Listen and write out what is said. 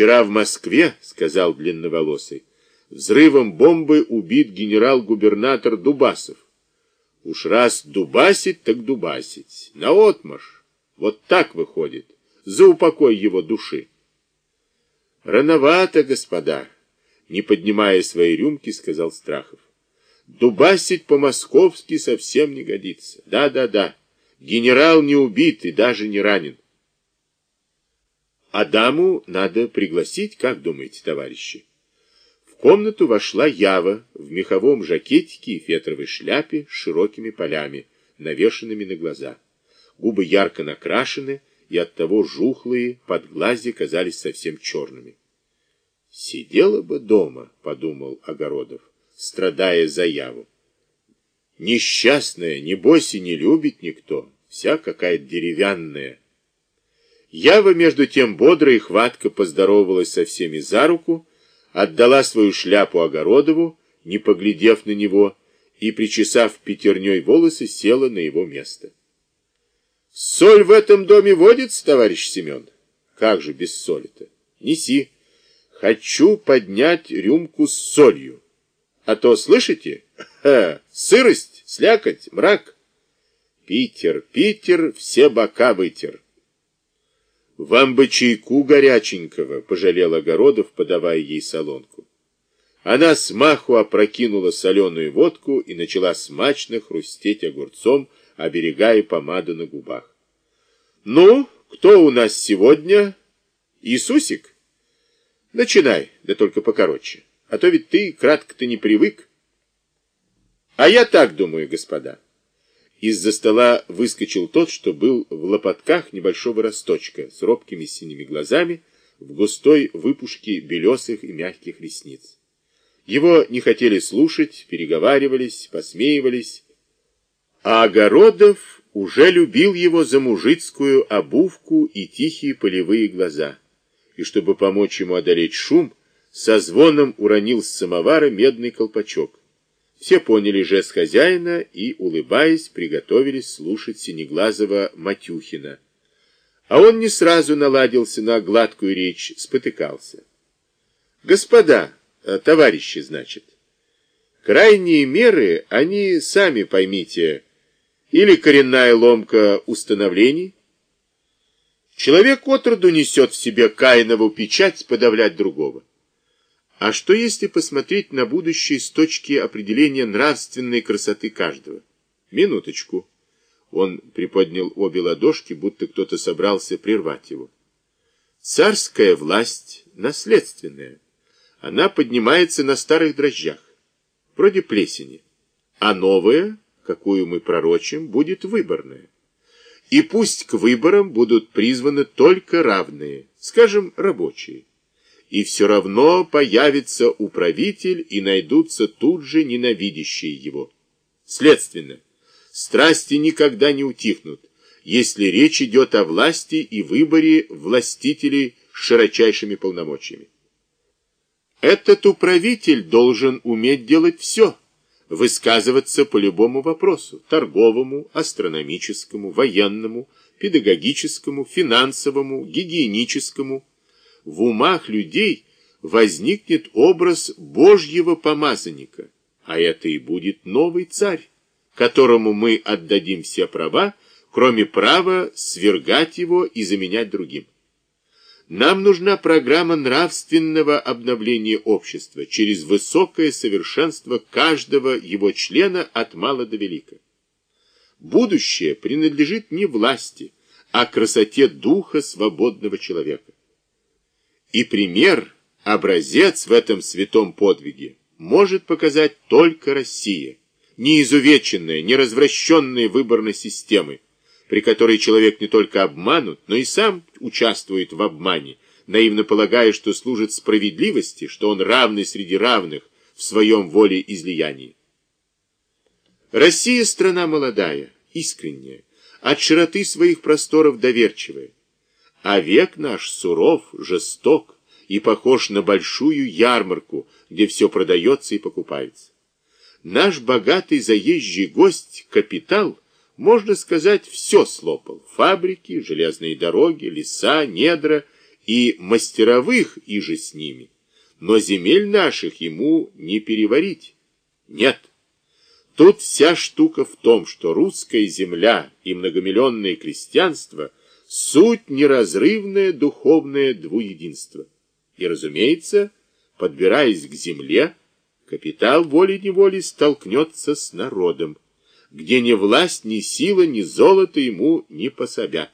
Вчера в Москве, сказал длинноволосый, взрывом бомбы убит генерал-губернатор Дубасов. Уж раз дубасить, так дубасить. Наотмашь. Вот так выходит. За упокой его души. Рановато, господа, не поднимая своей рюмки, сказал Страхов. Дубасить по-московски совсем не годится. Да-да-да. Генерал не убит и даже не ранен. Адаму надо пригласить, как думаете, товарищи? В комнату вошла Ява в меховом жакетике и фетровой шляпе с широкими полями, навешенными на глаза. Губы ярко накрашены, и оттого жухлые под глази казались совсем черными. «Сидела бы дома», — подумал Огородов, страдая за Яву. «Несчастная, небось и не любит никто, вся какая-то деревянная». Ява, между тем, бодро и хватко поздоровалась со всеми за руку, отдала свою шляпу Огородову, не поглядев на него, и, причесав пятерней волосы, села на его место. «Соль в этом доме водится, товарищ Семен?» «Как же без соли-то? Неси. Хочу поднять рюмку с солью. А то, слышите? Сырость, слякоть, мрак. Питер, Питер, все бока вытер». «Вам бы чайку горяченького», — пожалел Огородов, подавая ей солонку. Она смаху опрокинула соленую водку и начала смачно хрустеть огурцом, оберегая помаду на губах. «Ну, кто у нас сегодня? Иисусик?» «Начинай, да только покороче, а то ведь ты кратко-то не привык». «А я так думаю, господа». Из-за стола выскочил тот, что был в лопатках небольшого росточка, с робкими синими глазами, в густой выпушке белесых и мягких ресниц. Его не хотели слушать, переговаривались, посмеивались. А Огородов уже любил его за мужицкую обувку и тихие полевые глаза. И чтобы помочь ему одолеть шум, со звоном уронил с самовара медный колпачок. Все поняли жест хозяина и, улыбаясь, приготовились слушать Синеглазого Матюхина. А он не сразу наладился на гладкую речь, спотыкался. «Господа, э, товарищи, значит, крайние меры, они, сами поймите, или коренная ломка установлений. Человек отроду несет в себе Каинову печать подавлять другого. А что если посмотреть на будущее с точки определения нравственной красоты каждого? Минуточку. Он приподнял обе ладошки, будто кто-то собрался прервать его. Царская власть наследственная. Она поднимается на старых дрожжах, вроде плесени. А новая, какую мы пророчим, будет выборная. И пусть к выборам будут призваны только равные, скажем, рабочие и все равно появится управитель, и найдутся тут же ненавидящие его. Следственно, страсти никогда не утихнут, если речь идет о власти и выборе властителей с широчайшими полномочиями. Этот управитель должен уметь делать все, высказываться по любому вопросу, торговому, астрономическому, военному, педагогическому, финансовому, гигиеническому, в умах людей возникнет образ Божьего помазанника, а это и будет новый царь, которому мы отдадим все права, кроме права свергать его и заменять другим. Нам нужна программа нравственного обновления общества через высокое совершенство каждого его члена от мала до велика. Будущее принадлежит не власти, а красоте духа свободного человека. И пример, образец в этом святом подвиге может показать только Россия, неизувеченная, неразвращенная выборной системой, при которой человек не только обманут, но и сам участвует в обмане, наивно полагая, что служит справедливости, что он равный среди равных в своем волеизлиянии. Россия страна молодая, искренняя, от широты своих просторов доверчивая. А век наш суров, жесток и похож на большую ярмарку, где все продается и покупается. Наш богатый заезжий гость, капитал, можно сказать, все слопал. Фабрики, железные дороги, леса, недра и мастеровых и же с ними, но земель наших ему не переварить. Нет. Тут вся штука в том, что русская земля и многомиллионное крестьянство – суть неразрывное духовное двуединство. И, разумеется, подбираясь к земле, капитал волей-неволей столкнется с народом, где ни власть, ни сила, ни золото ему не пособят.